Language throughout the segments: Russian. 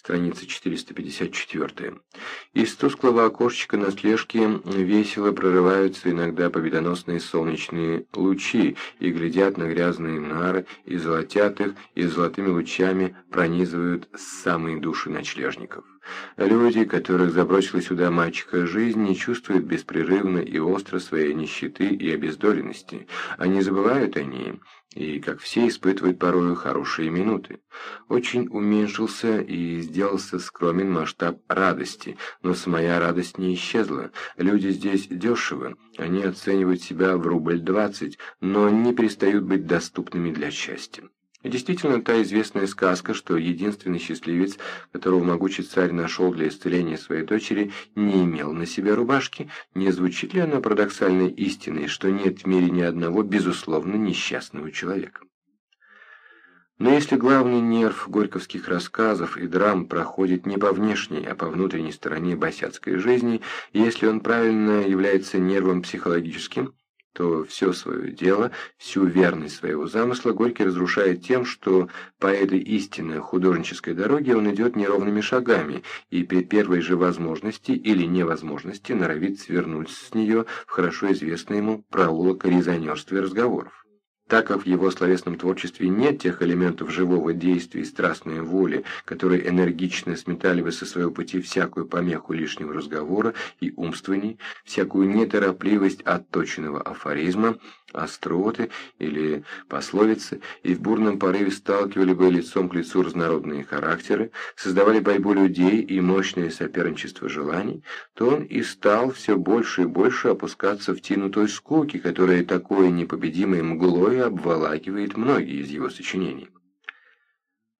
страница 454. Из тусклого окошечка на слежке весело прорываются иногда победоносные солнечные лучи и глядят на грязные нары, и золотят их, и золотыми лучами пронизывают самые души ночлежников. Люди, которых забросила сюда жизнь, не чувствуют беспрерывно и остро своей нищеты и обездоленности. Они забывают о ней, и, как все, испытывают порою хорошие минуты. Очень уменьшился и сделался скромен масштаб радости, но самая радость не исчезла. Люди здесь дешево, они оценивают себя в рубль двадцать, но не перестают быть доступными для счастья. Действительно, та известная сказка, что единственный счастливец, которого могучий царь нашел для исцеления своей дочери, не имел на себе рубашки, не звучит ли она парадоксальной истиной, что нет в мире ни одного, безусловно, несчастного человека? Но если главный нерв горьковских рассказов и драм проходит не по внешней, а по внутренней стороне босяцкой жизни, если он правильно является нервом психологическим, то все свое дело, всю верность своего замысла Горький разрушает тем, что по этой истинной художнической дороге он идет неровными шагами и при первой же возможности или невозможности норовит свернуть с нее в хорошо известный ему проулок резонерства и разговоров. Так как в его словесном творчестве нет тех элементов живого действия и страстной воли, которые энергично сметали бы со своего пути всякую помеху лишнего разговора и умствований, всякую неторопливость отточенного афоризма, остроты или пословицы, и в бурном порыве сталкивали бы лицом к лицу разнородные характеры, создавали борьбу людей и мощное соперничество желаний, то он и стал все больше и больше опускаться в тину той скуки, которая такой непобедимой мглой обволакивает многие из его сочинений.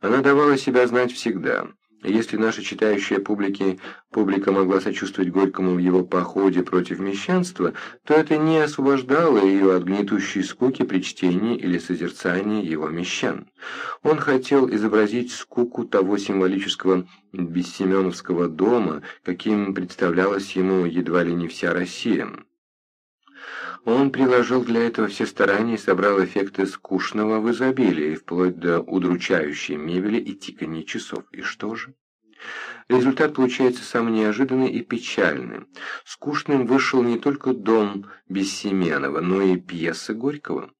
Она давала себя знать всегда – если наша читающая публики, публика могла сочувствовать Горькому в его походе против мещанства, то это не освобождало ее от гнетущей скуки при чтении или созерцании его мещан. Он хотел изобразить скуку того символического бессеменовского дома, каким представлялась ему едва ли не вся Россия. Он приложил для этого все старания и собрал эффекты скучного в изобилии, вплоть до удручающей мебели и тикания часов. И что же? Результат получается самый неожиданный и печальный. Скучным вышел не только дом Бессеменова, но и пьесы Горького.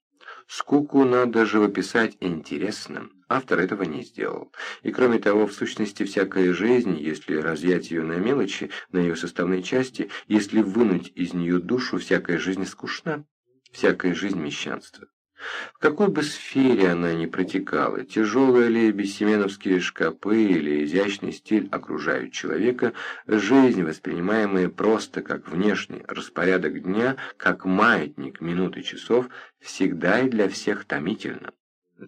Скуку надо живописать интересным. Автор этого не сделал. И кроме того, в сущности, всякая жизнь, если разъять ее на мелочи, на ее составные части, если вынуть из нее душу, всякая жизнь скучна, всякая жизнь мещанства. В какой бы сфере она ни протекала, тяжелые ли бессеменовские шкапы или изящный стиль окружают человека, жизнь, воспринимаемая просто как внешний распорядок дня, как маятник минут и часов, всегда и для всех томительна.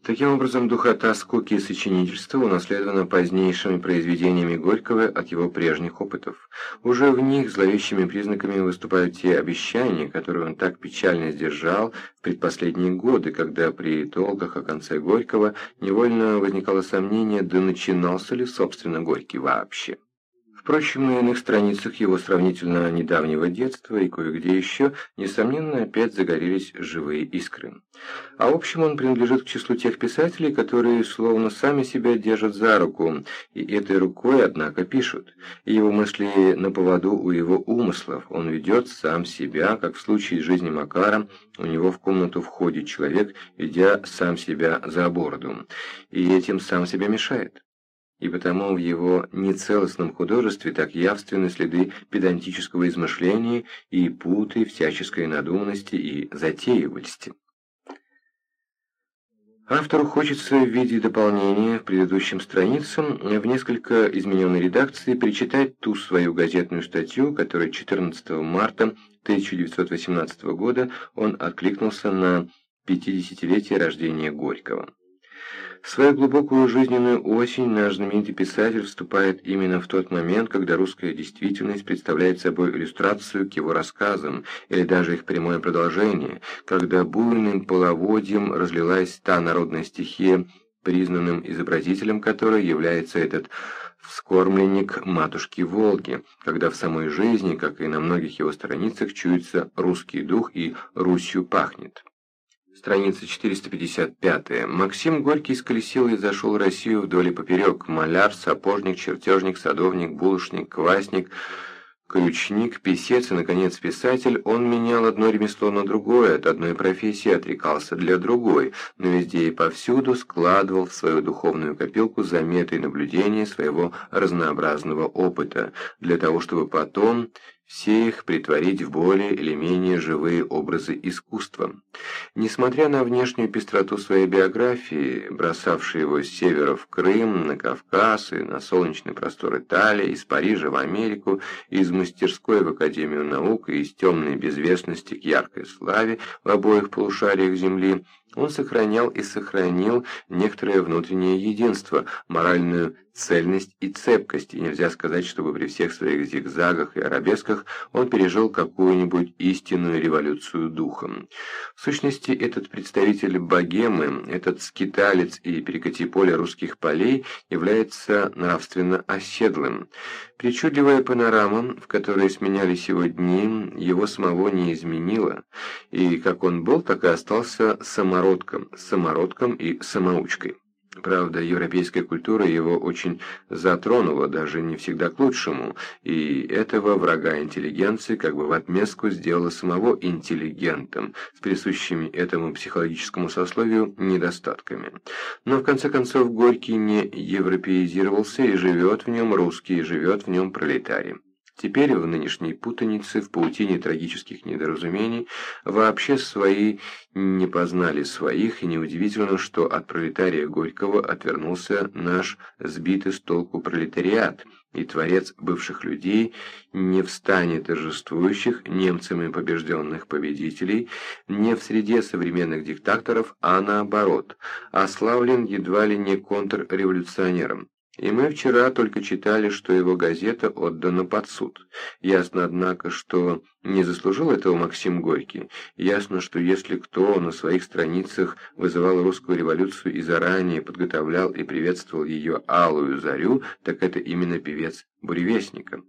Таким образом, духота скуки и сочинительства унаследована позднейшими произведениями Горького от его прежних опытов. Уже в них зловещими признаками выступают те обещания, которые он так печально сдержал в предпоследние годы, когда при толках о конце Горького невольно возникало сомнение, да начинался ли, собственно, Горький вообще. Впрочем, на иных страницах его сравнительно недавнего детства и кое-где еще, несомненно, опять загорелись живые искры. А в общем, он принадлежит к числу тех писателей, которые словно сами себя держат за руку, и этой рукой, однако, пишут. И его мысли на поводу у его умыслов. Он ведет сам себя, как в случае жизни Макара, у него в комнату входит человек, ведя сам себя за бороду, и этим сам себя мешает и потому в его нецелостном художестве так явственны следы педантического измышления и путы всяческой надуманности и затеивальности. Автору хочется в виде дополнения в предыдущим страницам в несколько измененной редакции перечитать ту свою газетную статью, которой 14 марта 1918 года он откликнулся на 50-летие рождения Горького. В свою глубокую жизненную осень наш знаменитый писатель вступает именно в тот момент, когда русская действительность представляет собой иллюстрацию к его рассказам, или даже их прямое продолжение, когда буйным половодьем разлилась та народная стихия, признанным изобразителем которой является этот вскормленник матушки Волги, когда в самой жизни, как и на многих его страницах, чуется русский дух и Русью пахнет. Страница 455. Максим Горький сколесил и зашел Россию вдоль и поперек. Маляр, сапожник, чертежник, садовник, булочник, квасник, ключник, писец и, наконец, писатель. Он менял одно ремесло на другое, от одной профессии отрекался для другой, но везде и повсюду складывал в свою духовную копилку заметы и наблюдения своего разнообразного опыта, для того, чтобы потом все их притворить в более или менее живые образы искусства. Несмотря на внешнюю пестроту своей биографии, бросавшей его с севера в Крым, на Кавказ и на солнечный простор Италии, из Парижа в Америку, из мастерской в Академию наук и из темной безвестности к яркой славе в обоих полушариях Земли, он сохранял и сохранил некоторое внутреннее единство, моральную цельность и цепкость, и нельзя сказать, чтобы при всех своих зигзагах и арабесках он пережил какую-нибудь истинную революцию духом. В сущности, этот представитель богемы, этот скиталец и перекати поля русских полей является нравственно оседлым. Причудливая панорама, в которой сменялись его дни, его самого не изменила, и как он был, так и остался самородком, самородком и самоучкой. Правда, европейская культура его очень затронула, даже не всегда к лучшему, и этого врага интеллигенции как бы в отместку сделала самого интеллигентом, с присущими этому психологическому сословию недостатками. Но в конце концов Горький не европеизировался и живет в нем русский, и живет в нем пролетарий. Теперь в нынешней путанице, в паутине трагических недоразумений, вообще свои не познали своих, и неудивительно, что от пролетария Горького отвернулся наш сбитый с толку пролетариат, и творец бывших людей не в стане торжествующих немцами побежденных победителей, не в среде современных диктаторов, а наоборот, ославлен едва ли не контрреволюционером. И мы вчера только читали, что его газета отдана под суд. Ясно, однако, что не заслужил этого Максим Горький. Ясно, что если кто на своих страницах вызывал русскую революцию и заранее подготовлял и приветствовал ее алую зарю, так это именно певец Буревестника.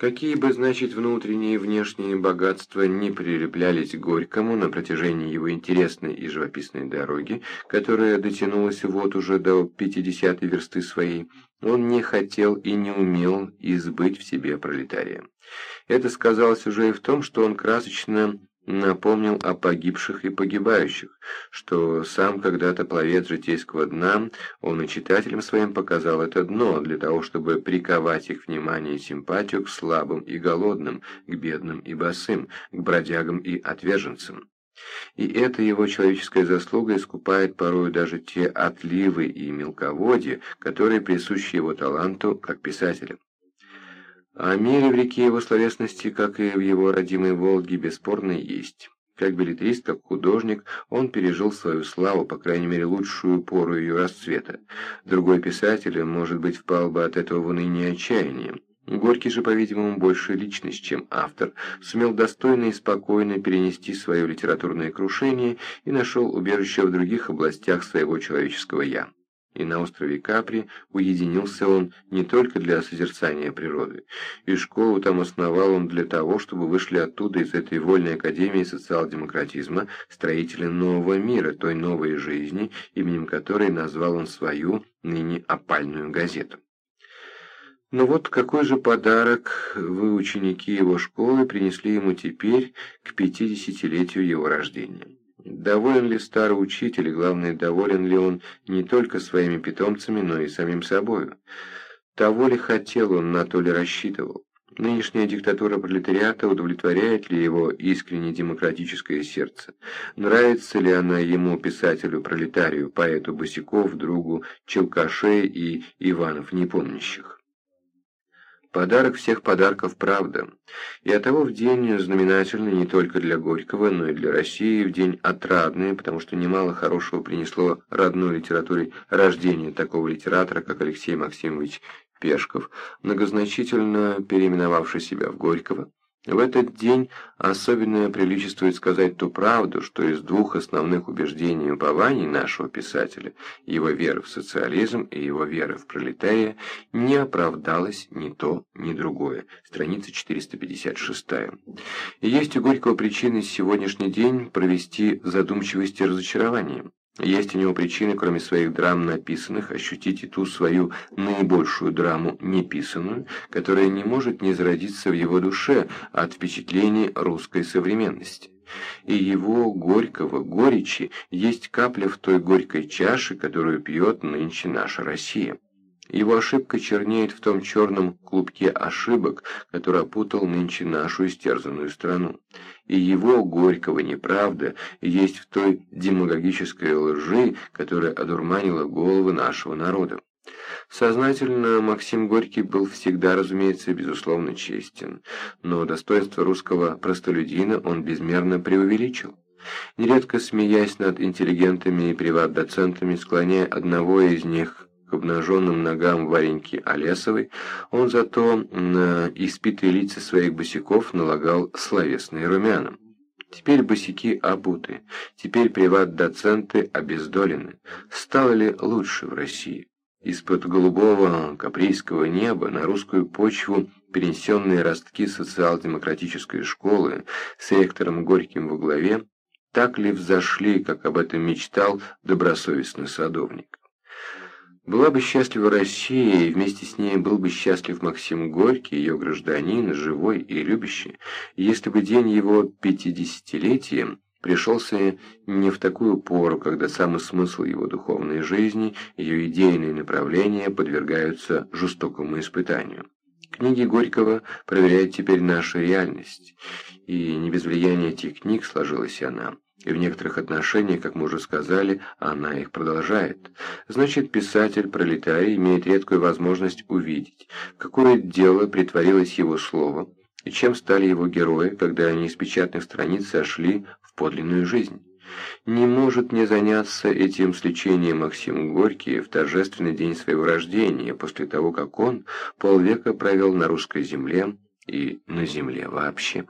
Какие бы, значит, внутренние и внешние богатства не прилеплялись Горькому на протяжении его интересной и живописной дороги, которая дотянулась вот уже до пятидесятой версты своей, он не хотел и не умел избыть в себе пролетария. Это сказалось уже и в том, что он красочно напомнил о погибших и погибающих, что сам когда-то пловец житейского дна, он и читателям своим показал это дно, для того, чтобы приковать их внимание и симпатию к слабым и голодным, к бедным и босым, к бродягам и отверженцам. И эта его человеческая заслуга искупает порою даже те отливы и мелководья, которые присущи его таланту как писателя. А мере в реке его словесности, как и в его родимой Волге, бесспорно есть. Как билетрист, как художник, он пережил свою славу, по крайней мере, лучшую пору ее расцвета. Другой писатель, может быть, впал бы от этого в уныние отчаяние. Горький же, по-видимому, больше личность, чем автор, сумел достойно и спокойно перенести свое литературное крушение и нашел убежище в других областях своего человеческого «я» и на острове Капри уединился он не только для созерцания природы, и школу там основал он для того, чтобы вышли оттуда из этой вольной академии социал-демократизма строители нового мира, той новой жизни, именем которой назвал он свою ныне опальную газету. Но вот какой же подарок вы, ученики его школы, принесли ему теперь к пятидесятилетию его рождения? Доволен ли старый учитель, главное, доволен ли он не только своими питомцами, но и самим собою? Того ли хотел он, на то ли рассчитывал? Нынешняя диктатура пролетариата удовлетворяет ли его искренне демократическое сердце? Нравится ли она ему, писателю-пролетарию, поэту Босиков, другу Челкашей и Иванов непомнящих? Подарок всех подарков правда. И оттого в день знаменательный не только для Горького, но и для России, в день отрадный, потому что немало хорошего принесло родной литературе рождение такого литератора, как Алексей Максимович Пешков, многозначительно переименовавший себя в Горького, В этот день особенно приличествует сказать ту правду, что из двух основных убеждений и упований нашего писателя, его веры в социализм и его веры в пролетария, не оправдалось ни то, ни другое. Страница 456. И есть у Горького причины сегодняшний день провести задумчивость и разочарование. Есть у него причины, кроме своих драм написанных, ощутить и ту свою наибольшую драму неписанную, которая не может не зародиться в его душе от впечатлений русской современности. И его горького горечи есть капля в той горькой чаше, которую пьет нынче наша Россия. Его ошибка чернеет в том черном клубке ошибок, который опутал нынче нашу истерзанную страну. И его горького неправда есть в той демагогической лжи, которая одурманила головы нашего народа. Сознательно Максим Горький был всегда, разумеется, безусловно честен, но достоинство русского простолюдина он безмерно преувеличил. Нередко смеясь над интеллигентами и приват-доцентами, склоняя одного из них к обнаженным ногам Вареньки Олесовой, он зато на испитые лица своих босиков налагал словесные румяна. Теперь босики обуты, теперь приват-доценты обездолены. Стало ли лучше в России? Из-под голубого каприйского неба на русскую почву перенесенные ростки социал-демократической школы с ректором Горьким во главе так ли взошли, как об этом мечтал добросовестный садовник? Была бы счастлива Россия, и вместе с ней был бы счастлив Максим Горький, ее гражданин, живой и любящий, если бы день его пятидесятилетия пришелся не в такую пору, когда самый смысл его духовной жизни, ее идейные направления подвергаются жестокому испытанию. Книги Горького проверяют теперь нашу реальность, и не без влияния этих книг сложилась она. И в некоторых отношениях, как мы уже сказали, она их продолжает. Значит, писатель-пролетарий имеет редкую возможность увидеть, какое дело притворилось его слово, и чем стали его герои, когда они из печатных страниц сошли в подлинную жизнь. Не может не заняться этим сличением Максим Горький в торжественный день своего рождения, после того, как он полвека провел на русской земле и на земле вообще.